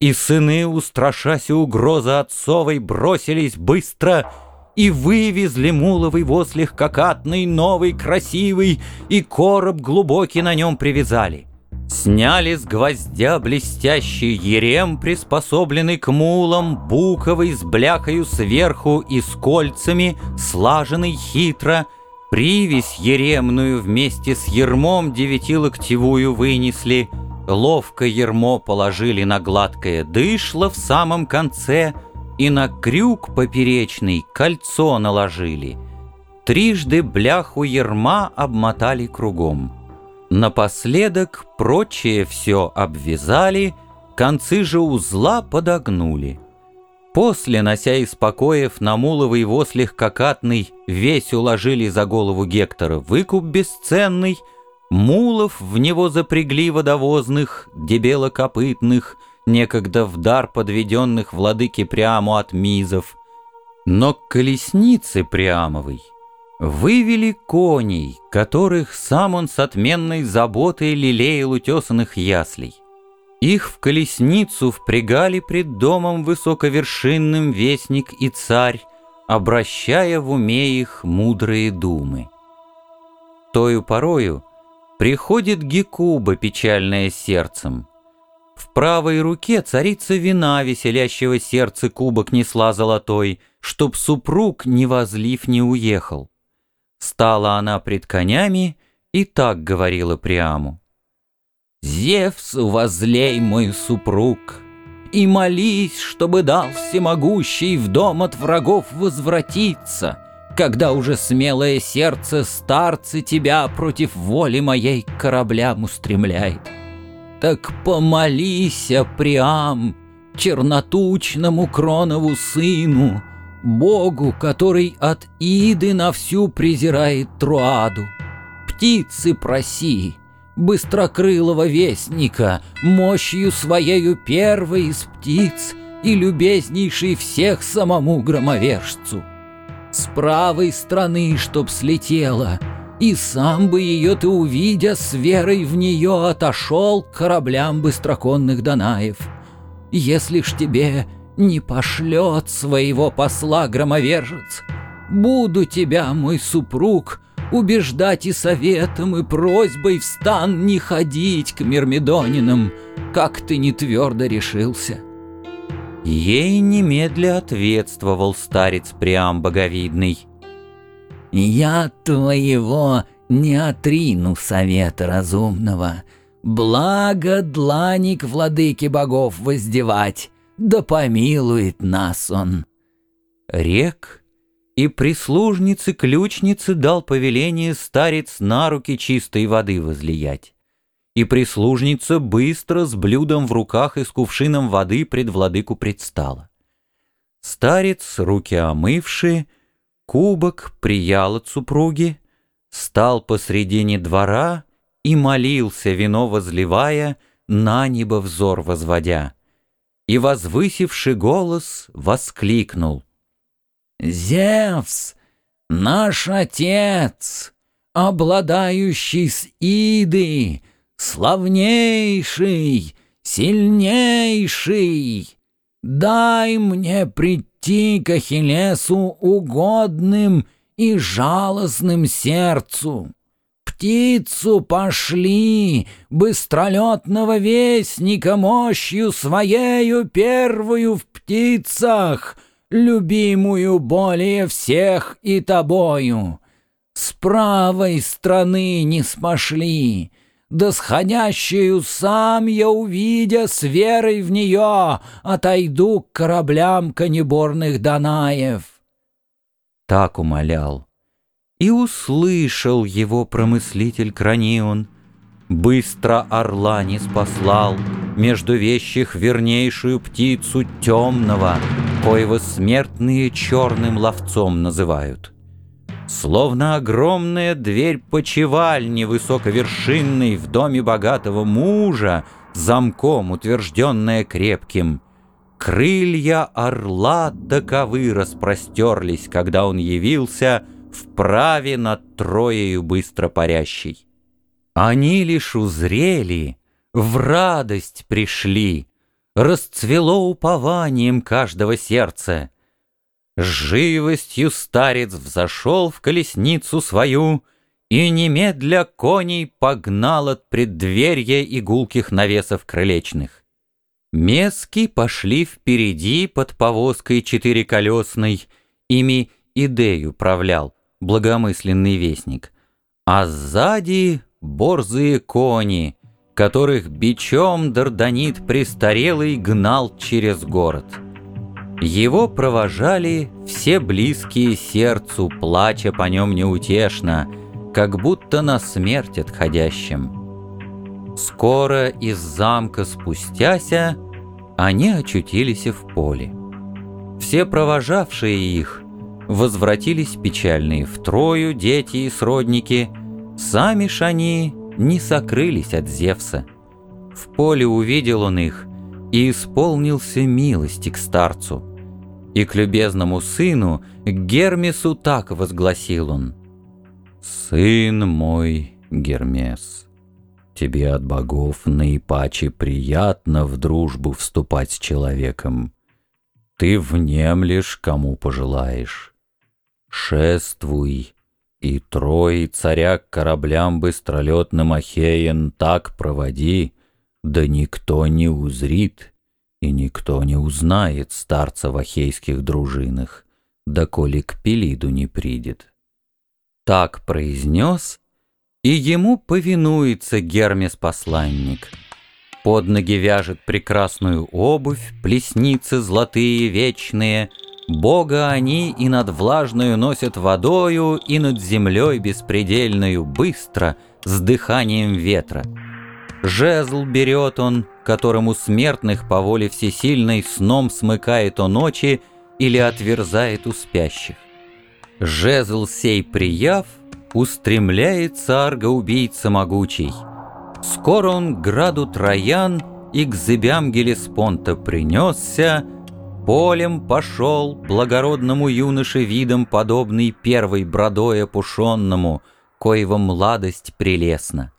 И сыны, устрашась угрозы отцовой, бросились быстро и вывезли муловый воз легкокатный, новый, красивый, и короб глубокий на нем привязали. Сняли с гвоздя блестящий ерем, приспособленный к мулам, буковый с бляхою сверху и с кольцами, слаженный хитро, привязь еремную вместе с ермом девятилоктевую вынесли, ловко ермо положили на гладкое дышло в самом конце и на крюк поперечный кольцо наложили. Трижды бляху ерма обмотали кругом. Напоследок прочее все обвязали, концы же узла подогнули. После, нося из покоев на муловый воз легкокатный, весь уложили за голову Гектора выкуп бесценный, мулов в него запрягли водовозных, дебелокопытных, некогда в дар подведенных владыке Приаму от мизов. Но к колеснице Приамовой — Вывели коней, которых сам он с отменной заботой лелеял утесанных яслей. Их в колесницу впрягали пред домом высоковершинным вестник и царь, обращая в уме их мудрые думы. Тою порою приходит Гекуба, печальная сердцем. В правой руке царица вина, веселящего сердце кубок несла золотой, чтоб супруг, не возлив, не уехал. Стала она пред конями и так говорила Приаму. «Зевсу возлей, мой супруг, и молись, чтобы дал всемогущий в дом от врагов возвратиться, когда уже смелое сердце старцы тебя против воли моей к кораблям устремляет. Так помолись, Приам, чернотучному Кронову сыну, Богу, который от Иды на всю презирает Труаду. Птицы проси, быстрокрылого вестника, мощью своею первой из птиц и любезнейший всех самому громовержцу. С правой стороны, чтоб слетела, и сам бы ее ты, увидя, с верой в нее отошел к кораблям быстроконных Данаев. Если ж тебе не пошлет своего посла громовержец. Буду тебя, мой супруг, убеждать и советом, и просьбой в стан не ходить к Мирмидонинам, как ты не твердо решился». Ей немедля ответствовал старец Приам Боговидный. «Я твоего не отрину совета разумного, благо дланик владыки богов воздевать, да помилует нас он. Рек и прислужнице-ключнице дал повеление старец на руки чистой воды возлиять. И прислужница быстро с блюдом в руках и с кувшином воды пред владыку предстала. Старец, руки омывшие, кубок приял от супруги, стал посредине двора и молился, вино возливая, на небо взор возводя и, возвысивший голос, воскликнул. «Зевс, наш отец, обладающий с Иды, славнейший, сильнейший, дай мне прийти к Ахиллесу угодным и жалостным сердцу. Птицу пошли, быстролетного вестника мощью своею первую в птицах, любимую более всех и тобою. С правой стороны не спошли, да сходящую сам я, увидя, с верой в нее, отойду к кораблям конеборных Данаев. Так умолял и услышал его промыслитель Кранион. Быстро орла не спаслал, Между вещих вернейшую птицу темного, Коего смертные черным ловцом называют. Словно огромная дверь почевальни Высоковершинной в доме богатого мужа, Замком утвержденная крепким, Крылья орла таковы распростерлись, Когда он явился — вправе над Троею быстро парящей. Они лишь узрели, в радость пришли, Расцвело упованием каждого сердца. С живостью старец взошел в колесницу свою И немедля коней погнал от преддверья игулких навесов крылечных. Мески пошли впереди под повозкой четыреколесной, Ими идею правлял благомысленный вестник, А сзади борзые кони, которых бичом Дарданит престарелый гнал через город. Его провожали все близкие сердцу, плача по нем неутешно, как будто на смерть отходящим. Скоро из замка спустяся, они очутились в поле. Все провожавшие их возвратились печальные втрою дети и сродники, сами ж они не сокрылись от Зевса. В поле увидел он их и исполнился милости к старцу. И к любезному сыну, к Гермесу так возгласил он. «Сын мой, Гермес, тебе от богов наипаче приятно в дружбу вступать с человеком. Ты внемлешь, кому пожелаешь. Шествуй, и трое царя к кораблям быстролетным Ахеен так проводи, да никто не узрит, и никто не узнает старца в ахейских дружинах, доколе к Пелиду не придет. Так произнес, и ему повинуется Гермес-посланник. Под ноги вяжет прекрасную обувь, плесницы золотые вечные — Бога они и над влажную носят водою, и над землей беспредельную быстро, с дыханием ветра. Жезл берет он, которому смертных по воле всесильной сном смыкает он ночи или отверзает у спящих. Жезл сей прияв, устремляется арго-убийца могучий. Скоро он к граду Троян и к зыбям Гелеспонта принесся, Полем пошел благородному юноше видом подобный первой бродой опушенному, коего младость прелестна.